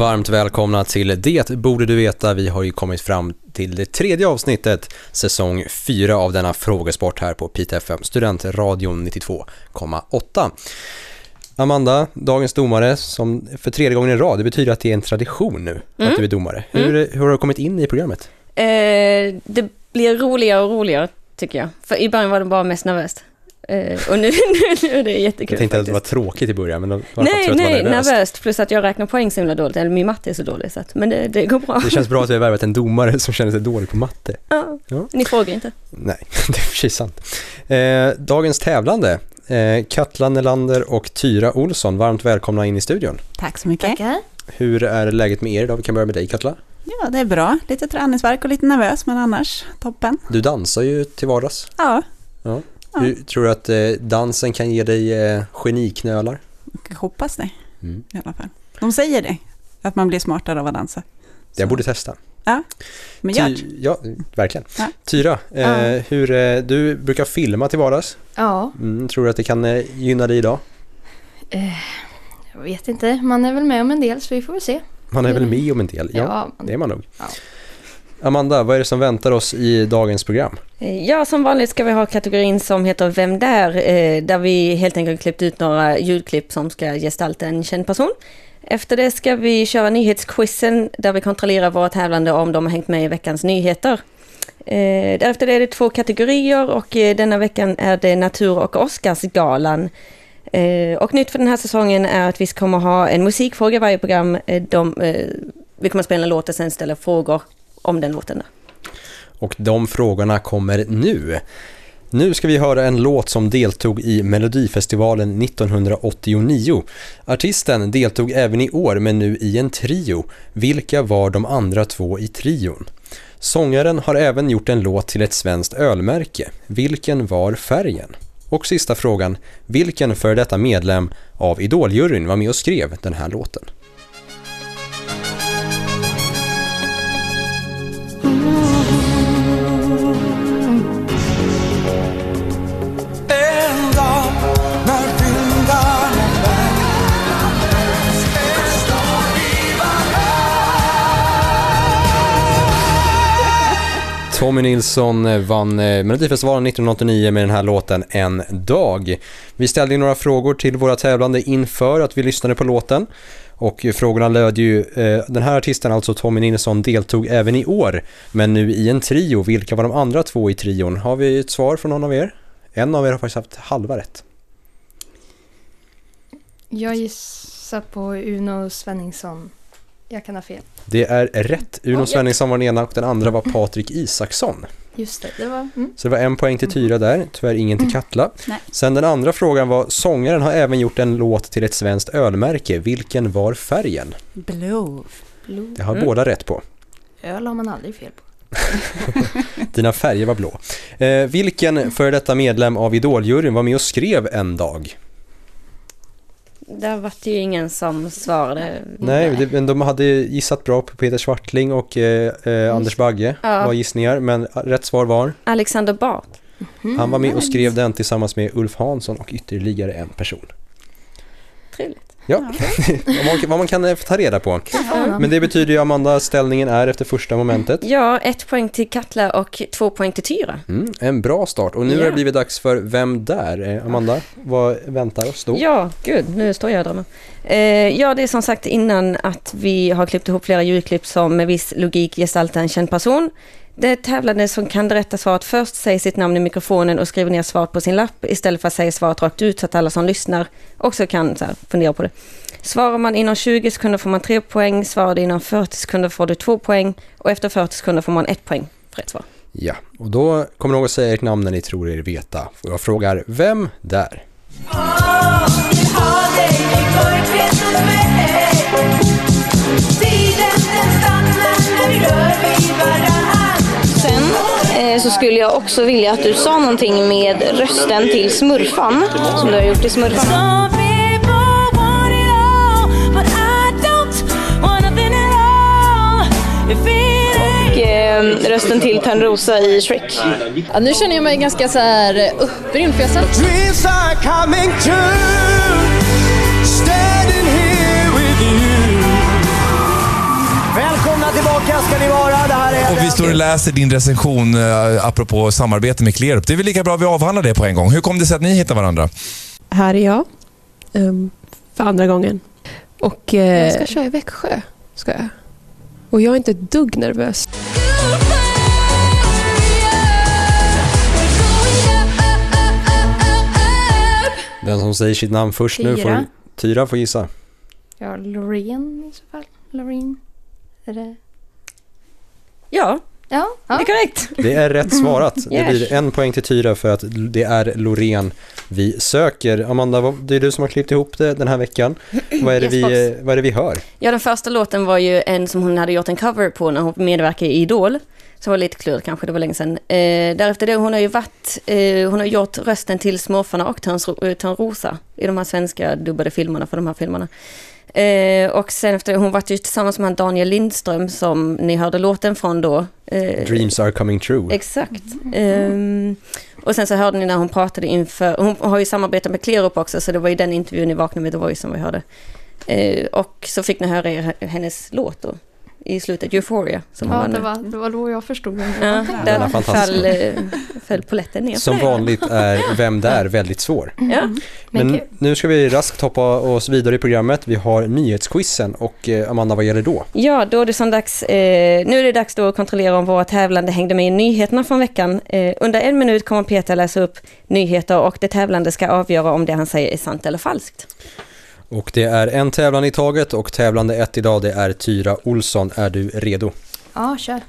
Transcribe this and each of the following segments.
Varmt välkomna till Det borde du veta. Vi har ju kommit fram till det tredje avsnittet, säsong 4 av denna frågesport här på PTFM, Studentradion 92,8. Amanda, dagens domare, som för tredje gången i rad, det betyder att det är en tradition nu att du är domare. Hur, hur har du kommit in i programmet? Eh, det blir roligare och roligare tycker jag. För i början var det bara mest nervöst. Eh, och nu, nu, nu är det jättekul Jag tänkte att det var faktiskt. tråkigt i början, men var Nej, faktiskt nej, jag var nervös. nervöst. Plus att jag räknar poäng så himla dåligt. Eller min matte är så dålig. Så att, men det, det går bra. Det känns bra att vi har värvat en domare som känner sig dålig på matte. Ja. Ja. Ni frågar inte. Nej, det är precis sant. Eh, dagens tävlande, eh, Katla Nelander och Tyra Olsson, varmt välkomna in i studion. Tack så mycket. Hur är läget med er idag? Vi kan börja med dig Katla. Ja, det är bra. Lite träningsverk och lite nervös, men annars toppen. Du dansar ju till vardags. Ja, Ja. Ja. Hur, tror du att eh, dansen kan ge dig eh, geniknölar? jag hoppas det Mm. i alla fall. De säger det, att man blir smartare av att dansa. Jag Så- borde testa. Men gör. Ty- ja, verkligen. Ja. Tyra, eh, Ja. hur, eh, du brukar filma till vardags. Ja, Mm, tror du att det kan eh, gynna dig idag? jag vet inte. Man är väl med om en del så vi får väl se. Man är väl med om en del? Ja, Ja, man- det är man nog. Ja. Amanda, vad är det som väntar oss i dagens program? Eh, ja, som vanligt ska vi ha kategorin som heter Vem där? Eh, där vi helt enkelt klippt ut några ljudklipp som ska gestalta en känd person. Efter det ska vi köra nyhetsquizen där vi kontrollerar våra tävlande om de har hängt med i veckans nyheter. Eh, Därefter är det två kategorier och denna veckan är det Natur och Oscarsgalan. Och nytt för den här säsongen är att vi kommer ha en musikfråga i varje program. De, vi kommer spela en låt och sen ställa frågor om den låten. Och de frågorna kommer nu. Nu ska vi höra en låt som deltog i Melodifestivalen 1989. Artisten deltog även i år men nu i en trio. Vilka var de andra två i trion? Sångaren har även gjort en låt till ett svenskt ölmärke. Vilken var färgen? Och sista frågan, vilken för detta medlem av Idoljuryn var med och skrev den här låten? Tommy Nilsson eh, vann eh, Melodifestivalen 1989 med den här låten En dag. Vi ställde några frågor till våra tävlande inför att vi lyssnade på låten. Och frågorna löd ju, eh, den här artisten, alltså Tommy Nilsson, deltog även i år, men nu i en trio. Vilka var de andra två i trion? Har vi ett svar från någon av er? En av er har faktiskt haft halva rätt. Jag gissar på Uno Svenningsson. Jag kan ha fel. Det är rätt. Uno Oj. Svenningsson var den ena och den andra var Patrik Isaksson. Just det, det var... Mm. Så det var en poäng till Tyra där, tyvärr ingen till Katla. Nej. Sen den andra frågan var, sångaren har även gjort en låt till ett svenskt ölmärke. Vilken var färgen? Blue. Det har Mm. båda rätt på. Öl har man aldrig fel på. Dina färger var blå. Eh, vilken för detta medlem av Idoljuryn var med och skrev en dag? Där var det ju ingen som svarade. Nej, det, men de hade gissat bra på Peter Svartling och eh, eh, Anders Bagge Ja. var gissningar, men rätt svar var Alexander Bard. han var med och skrev den tillsammans med Ulf Hansson och ytterligare en person. Trevligt. Ja, vad, man, vad man kan eh, ta reda på. Men det betyder ju Amanda, ställningen är efter första momentet. Ja, ett poäng till Katla och två poäng till Tyra. Mm, en bra start. Och nu har det Ja. blivit dags för Vem där? Eh, Amanda, vad väntar oss då? Ja, gud, nu står jag och drömmer. Eh, ja, det är som sagt innan att vi har klippt ihop flera ljudklipp som med viss logik gestaltar en känd person. Det tävlande som kan det rätta svaret först säger sitt namn i mikrofonen och skriver ner svaret på sin lapp istället för att säga svaret rakt ut så att alla som lyssnar också kan så här, fundera på det. Svarar man inom 20 sekunder får man 3 poäng, svarar du inom 40 sekunder får du 2 poäng och efter 40 sekunder får man 1 poäng för rätt svar. Ja, och då kommer någon att säga ert namn när ni tror er veta. Och jag frågar, vem där? Så skulle jag också vilja att du sa någonting med rösten till smurfan som du har gjort i smurfan. Och eh, rösten till Törnrosa i Shrek. Ja, nu känner jag mig ganska så här upprymd för jag satt... Tillbaka ska ni vara. Det här är Och vi står och läser din recension eh, apropå samarbete med Clearup. Det är väl lika bra att vi avhandlar det på en gång. Hur kom det sig att ni hittade varandra? Här är jag. ehm, för andra gången. Och... eh, Jag ska köra i Växjö. Ska jag? Och jag är inte ett dugg nervös. Den som säger sitt namn först nu får. Tyra får gissa. Ja, Loreen i så fall. Loreen. Är det... Ja, Ja, det är korrekt. Det är rätt svarat. Det Yes. blir en poäng till Tyra för att det är Loreen vi söker. Amanda, det är du som har klippt ihop det den här veckan. Vad är det, Yes, vi, vad är det vi hör? Ja, den första låten var ju en som hon hade gjort en cover på när hon medverkade i Idol. Så var lite klurigt kanske, det var länge sedan. Eh, därefter det, hon har ju varit, eh, hon har gjort rösten till Smurfarna och eh, Törnrosa i de här svenska dubbade filmerna för de här filmerna. Eh, och sen efter, hon var ju tillsammans med Daniel Lindström som ni hörde låten från då. Eh, Dreams are coming true. Exakt. Ehm, och sen så hörde ni när hon pratade inför, hon har ju samarbetat med Clearup också, så det var ju den intervjun i Vakna med The Voice som vi hörde. Eh, och så fick ni höra er, hennes låt då, i slutet, Euphoria. Som Ja, det var, det var då jag förstod. vem det Ja, var. Där föll, eh, föll polletten ner. Som vanligt är Vem där väldigt svår. Ja. Men kul. nu ska vi raskt hoppa oss vidare i programmet. Vi har nyhetsquizen och eh, Amanda, vad gäller då? Ja, då är det som dags, eh, nu är det dags då att kontrollera om våra tävlande hängde med i nyheterna från veckan. Eh, under en minut kommer Peter läsa upp nyheter och det tävlande ska avgöra om det han säger är sant eller falskt. Och det är en tävlande i taget och tävlande ett idag det är Tyra Olsson. Är du redo? Ja, kör.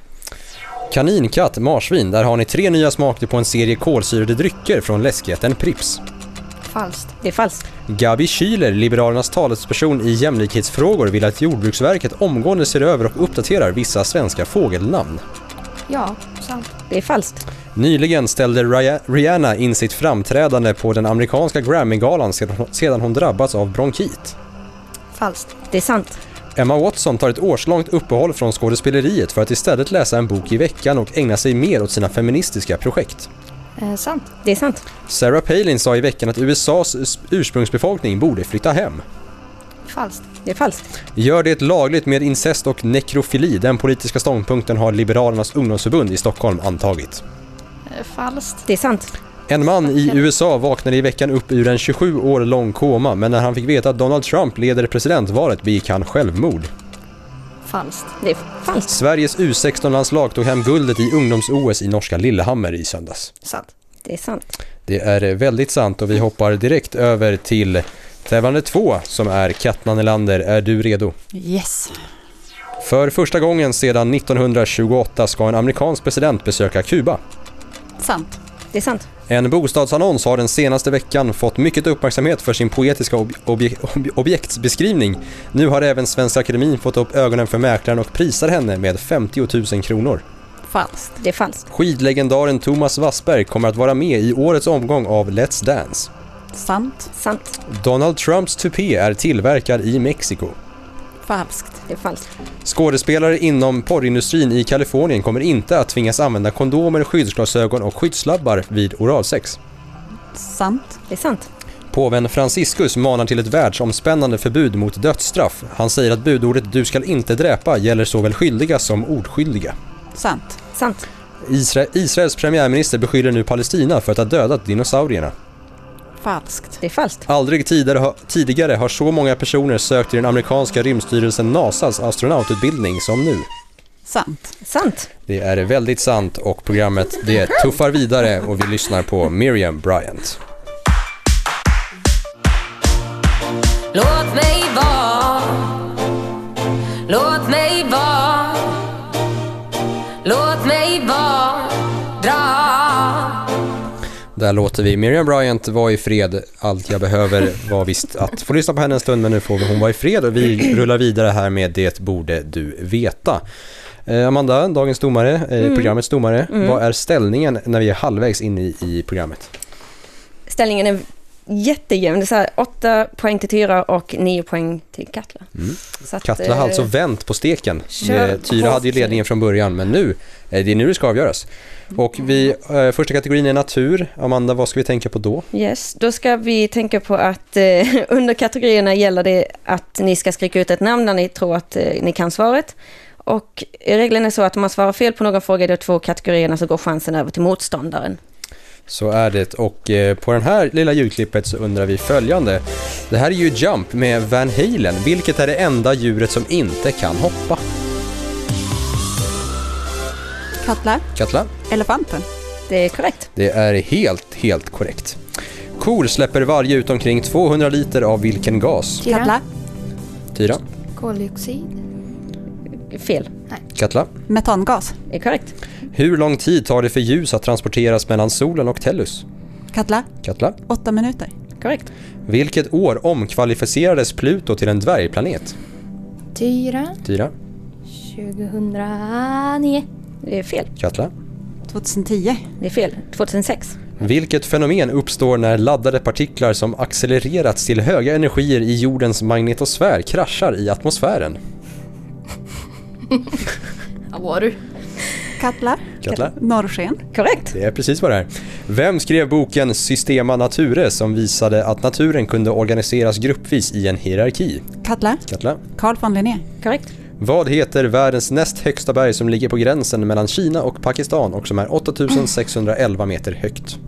Kanin, katt, marsvin. Där har ni tre nya smaker på en serie kolsyrade drycker från läskjätten Prips. Falskt. Det är falskt. Gabi Schüler, Liberalernas talesperson i jämlikhetsfrågor, vill att Jordbruksverket omgående ser över och uppdaterar vissa svenska fågelnamn. Ja, sant. Det är falskt. Nyligen ställde Rihanna in sitt framträdande på den amerikanska Grammy-galan sedan hon- drabbats av bronkit. Falskt. Det är sant. Emma Watson tar ett årslångt uppehåll från skådespeleriet för att istället läsa en bok i veckan och ägna sig mer åt sina feministiska projekt. Eh, sant. Det är sant. Sarah Palin sa i veckan att USAs ursprungsbefolkning borde flytta hem. Falskt. Det är falskt. Gör det lagligt med incest och nekrofili. Den politiska ståndpunkten har Liberalernas ungdomsförbund i Stockholm antagit. Eh, falskt. Det är sant. En man i USA vaknade i veckan upp ur en 27 år lång koma men när han fick veta att Donald Trump leder presidentvalet begick han självmord. Falskt. Det är falskt. Sveriges U16-landslag tog hem guldet i ungdoms-OS i norska Lillehammer i söndags. Sant. Det är sant. Det är väldigt sant och vi hoppar direkt över till tävlande två som är Katna Nelander. Är du redo? Yes. För första gången sedan 1928 ska en amerikansk president besöka Kuba. Sant. Det är sant. En bostadsannons har den senaste veckan fått mycket uppmärksamhet för sin poetiska ob- obje- ob- objektsbeskrivning. Nu har även Svenska Akademin fått upp ögonen för mäklaren och prisar henne med 50 000 kronor. Falskt. Det är falskt. Skidlegendaren Thomas Wassberg kommer att vara med i årets omgång av Let's Dance. Sant. Sant. Donald Trumps tupé är tillverkad i Mexiko. Falskt. Det är falskt. Skådespelare inom porrindustrin i Kalifornien kommer inte att tvingas använda kondomer, skyddsglasögon och skyddslabbar vid oralsex. Sant. Det är sant. Påven Franciscus manar till ett världsomspännande förbud mot dödsstraff. Han säger att budordet “du skall inte dräpa” gäller såväl skyldiga som ordskyldiga. Sant. Sant. Isra- Israels premiärminister beskyller nu Palestina för att ha dödat dinosaurierna. Falskt. Det är falskt. Aldrig tidigare, tidigare har så många personer sökt till den amerikanska rymdstyrelsen NASAs astronaututbildning som nu. Sant. Sant. Det är väldigt sant och programmet det tuffar vidare och vi lyssnar på Miriam Bryant. Låt mig vara Låt mig vara Låt mig Där låter vi Miriam Bryant vara i fred. Allt jag behöver var visst att få lyssna på henne en stund, men nu får hon vara i fred och vi rullar vidare här med Det borde du veta. Eh, Amanda, dagens domare, eh, Mm. programmets domare. Mm. Vad är ställningen när vi är halvvägs in i, i programmet? Ställningen är jättejämn. Så här, åtta poäng till Tyra och nio poäng till Katla. Mm. Att, Katla har eh, alltså vänt på steken. Eh, Tyra hade ju ledningen från början, men nu, eh, det är nu det ska avgöras. Och vi, eh, första kategorin är natur. Amanda, vad ska vi tänka på då? Yes, då ska vi tänka på att eh, under kategorierna gäller det att ni ska skrika ut ett namn när ni tror att eh, ni kan svaret. Och regeln är så att om man svarar fel på någon fråga i de två kategorierna så går chansen över till motståndaren. Så är det och eh, på den här lilla ljudklippet så undrar vi följande. Det här är ju Jump med Van Halen. Vilket är det enda djuret som inte kan hoppa? Katla. Katla? Elefanten. Det är korrekt. Det är helt, helt korrekt. Kor släpper varje ut omkring 200 liter av vilken gas? Tyra. Katla. Tyra? Koldioxid. Fel. Katla? Metangas. Är korrekt. Hur lång tid tar det för ljus att transporteras mellan solen och Tellus? Katla. Katla? Åtta minuter. Korrekt. Vilket år omkvalificerades Pluto till en dvärgplanet? Tyra. Tyra? 2009. Det är fel. Katla? 2010. Det är fel. 2006. Vilket fenomen uppstår när laddade partiklar som accelererats till höga energier i jordens magnetosfär kraschar i atmosfären? Ja, var du? Katla. Katla? Norrsken. Korrekt. Det är precis vad det är. Vem skrev boken Systema Nature som visade att naturen kunde organiseras gruppvis i en hierarki? Katla. Katla? Carl von Linné. Korrekt. Vad heter världens näst högsta berg som ligger på gränsen mellan Kina och Pakistan och som är 8611 meter högt?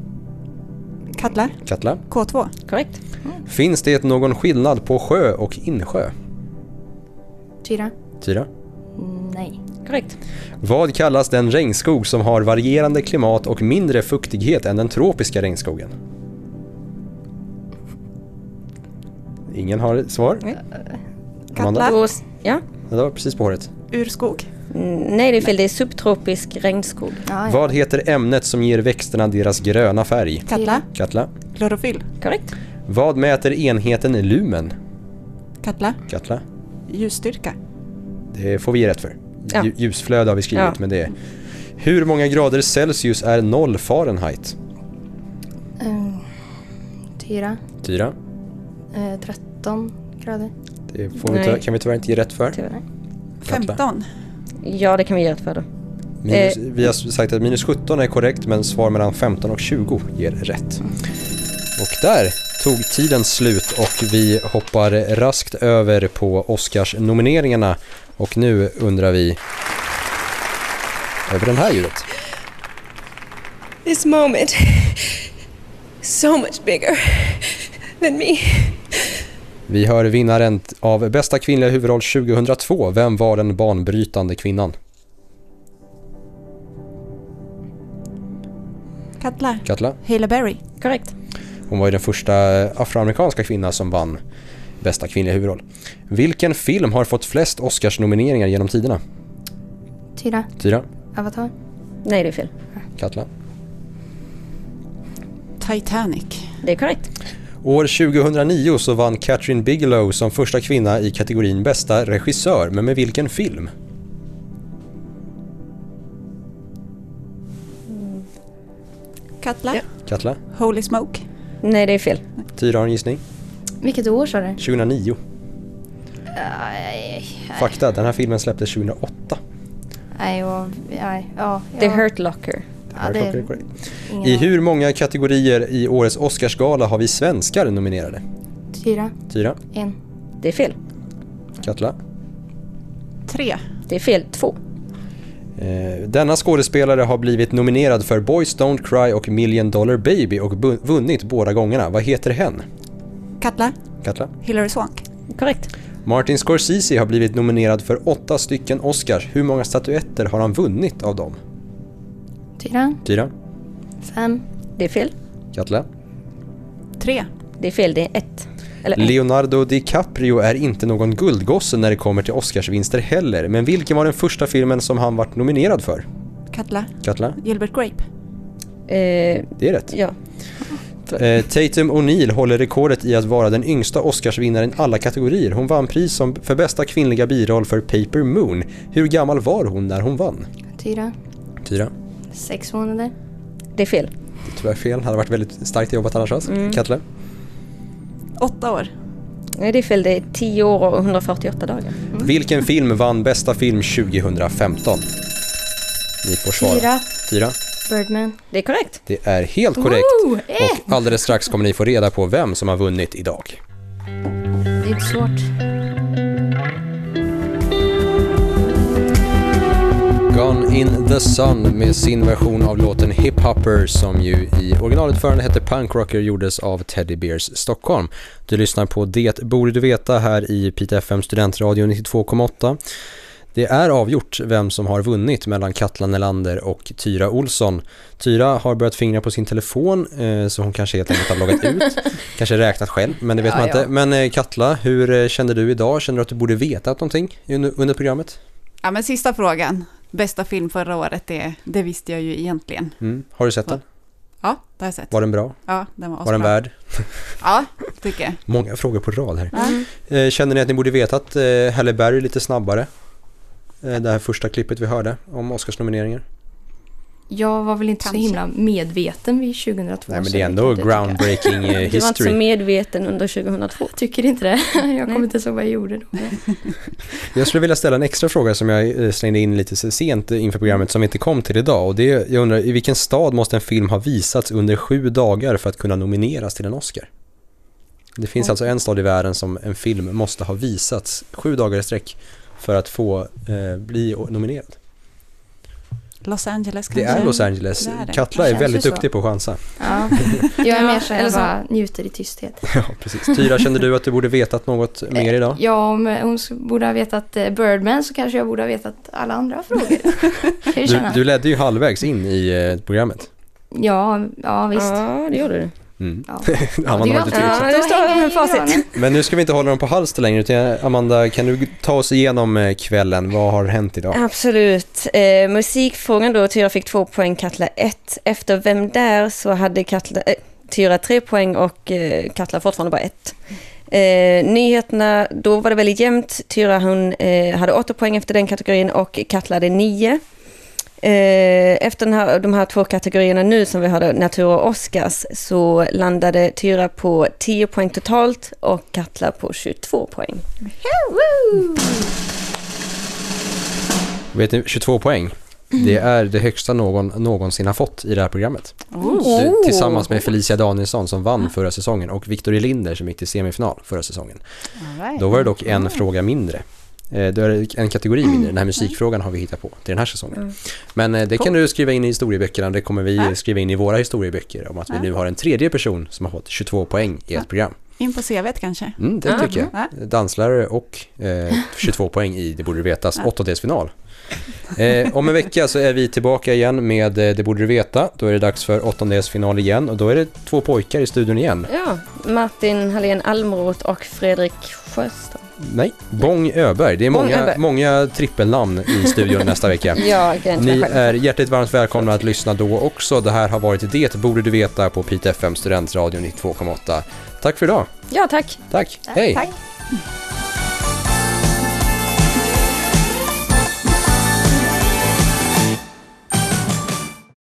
Katla. Katla? K2. Korrekt. Finns det någon skillnad på sjö och insjö? Tyra. Tyra? Nej. Korrekt. Vad kallas den regnskog som har varierande klimat och mindre fuktighet än den tropiska regnskogen? Ingen har ett svar? Amanda? Då, ja. Det var precis på håret. Urskog. Mm, Nej, det är fel. Det är subtropisk regnskog. Ja, ja. Vad heter ämnet som ger växterna deras gröna färg? Katla. Katla. Klorofyll. Korrekt. Vad mäter enheten lumen? Katla. Katla. Ljusstyrka. Det får vi ge rätt för. Ja. Lju- Ljusflöde har vi skrivit, Ja. men det är... Hur många grader Celsius är 0 Fahrenheit? Tyra. Tyra. Eh, 13 grader. Det får vi kan vi tyvärr inte ge rätt för. Tyvärr. Katla. 15. Ja, det kan vi ge rätt för då. Minus, Eh. Vi har sagt att minus 17 är korrekt, men svar mellan 15 och 20 ger rätt. Och där tog tiden slut och vi hoppar raskt över på Oscars-nomineringarna. Och nu undrar vi över den här ljudet. This moment so much bigger than me. Vi hör vinnaren av bästa kvinnliga huvudroll 2002. Vem var den banbrytande kvinnan? Katla. Katla? Hailey Berry. Korrekt. Hon var ju den första afroamerikanska kvinna som vann bästa kvinnliga huvudroll. Vilken film har fått flest Oscars-nomineringar genom tiderna? Tyra. Tyra? Avatar. Nej, det är fel. Katla? Titanic. Det är korrekt. År 2009 så vann Catherine Bigelow som första kvinna i kategorin bästa regissör, men med vilken film? Katla. Katla? Holy Smoke. Nej, det är fel. Tyra har en gissning? Vilket år sa du? 2009. Nej, Fakta, den här filmen släpptes 2008. nej, och- nej, ja. The ja. Hurt Locker. Ja, Hurt det Locker är ingen I hur många kategorier i årets Oscarsgala har vi svenskar nominerade? Tyra. Tyra? En. Det är fel. Katla? Tre. Det är fel. Två. Eh, denna skådespelare har blivit nominerad för Boys Don't Cry och Million Dollar Baby och vunnit båda gångerna. Vad heter hen? Katla. Katla? Hillary Swank. Korrekt. Martin Scorsese har blivit nominerad för åtta stycken Oscars. Hur många statyetter har han vunnit av dem? Tyra. Tyra? Fem. Det är fel. Katla? Tre. Det är fel. Det är ett. Eller. Leonardo DiCaprio är inte någon guldgosse när det kommer till Oscarsvinster heller, men vilken var den första filmen som han vart nominerad för? Katla. Katla? Gilbert Grape. Eh, Det är rätt. ja. Eh, Tatum O'Neill håller rekordet i att vara den yngsta Oscarsvinnaren i alla kategorier. Hon vann pris som för bästa kvinnliga biroll för Paper Moon. Hur gammal var hon när hon vann? Tyra. Tyra? Sex månader. Det är fel. Det är tyvärr fel. Hade varit väldigt starkt jobbat annars. Mm. Katle? Åtta år. Nej, det är fel. Det är 10 år och 148 dagar. Vilken film vann bästa film 2015? Ni får svara. Tyra. Tyra? Birdman. Det är korrekt. Det är helt korrekt. Woo! Och alldeles strax kommer ni få reda på vem som har vunnit idag. Det är svårt. Gone in the Sun med sin version av låten Hip Hopper som ju i originalutförande hette Punk Rocker gjordes av Teddy Bears Stockholm. Du lyssnar på Det borde du veta här i Pite FM Studentradio 92,8. Det är avgjort vem som har vunnit mellan Katla Nelander och Tyra Olsson. Tyra har börjat fingra på sin telefon eh, så hon kanske helt enkelt har loggat ut. kanske räknat själv, men det vet Ja, man inte. ja. Men eh, Katla, hur eh, kände du idag? Kände du att du borde veta någonting under programmet? Ja, men sista frågan. Bästa film förra året, det, det visste jag ju egentligen. Mm. Har du sett den? Ja, det har jag sett. Var den bra? Ja, den var Var den asbra. värd? Ja, tycker jag. Många frågor på rad här. Ja. Eh, Känner ni att ni borde veta att eh, Halle Berry är lite snabbare? Eh, Det här första klippet vi hörde om Oscarsnomineringar. Jag var väl inte så himla medveten vid 2002. Nej men så det är ändå groundbreaking eh, Du var inte så history. medveten under 2002. Tycker inte det. Jag kommer inte ihåg vad jag gjorde då. Jag skulle vilja ställa en extra fråga som jag eh, slängde in lite så sent inför programmet som inte kom till idag. Och det är, jag undrar, i vilken stad måste en film ha visats under sju dagar för att kunna nomineras till en Oscar? Det finns alltså en stad i världen som en film måste ha visats sju dagar i sträck för att få eh, bli nominerad. Los Angeles Det kanske? är Los Angeles. Det är det. Katla Det är väldigt duktig på att chansa. Ja, jag är mer så eller jag så- bara njuter i tysthet. Ja, precis. Tyra, kände du att du borde vetat något mer idag? Ja, om hon borde ha vetat eh, Birdman så kanske jag borde ha vetat alla andra frågor. Du, du ledde ju halvvägs in i eh, programmet. Ja, ja visst. Ja, det gjorde du. Mm. Ja. Amanda. Ja, det står med facit. Men nu ska vi inte hålla dem på halster längre utan Amanda, kan du ta oss igenom eh, kvällen? Vad har hänt idag? Absolut. Eh, musikfrågan då, Tyra fick två poäng, Katla ett. Efter Vem där så hade Katla, eh, Tyra tre poäng och eh, Katla fortfarande bara ett. Eh, nyheterna, då var det väldigt jämnt. Tyra hon eh, hade åtta poäng efter den kategorin och Katla hade nio. Eh, efter här, de här två kategorierna nu som vi hade, Natur och Oscars, så landade Tyra på 10 poäng totalt och Katla på 22 poäng. Vet ni, 22 poäng. Det är det högsta någon någonsin har fått i det här programmet. Oh. Du, Tillsammans med Felicia Danielsson som vann förra säsongen och Victor Linder som gick till semifinal förra säsongen. Right. Då var det dock en fråga mindre. Eh, Då är det en kategori mindre. Den här musikfrågan har vi hittat på till den här säsongen. Men eh, det kan du skriva in i historieböckerna. Det kommer vi skriva in i våra historieböcker om att vi nu har en tredje person som har fått 22 poäng i ett program. In på CVt kanske? Mm, det tycker jag. Ja. Danslärare och eh, 22 poäng i Det borde du vetas åttondelsfinal. Eh, om en vecka så är vi tillbaka igen med eh, Det borde du veta. Då är det dags för åttondelsfinal igen och då är det två pojkar i studion igen. Ja, Martin Hallén Almroth och Fredrik Sjöström. Nej, Bång Öberg. Det är många, Öberg. många trippelnamn i studion nästa vecka. Ja, Ni är hjärtligt varmt välkomna att lyssna då också. Det här har varit Det borde du veta på Pite FM Studentradio 92,8. Tack för idag. Ja, tack. Tack. Hej. Tack.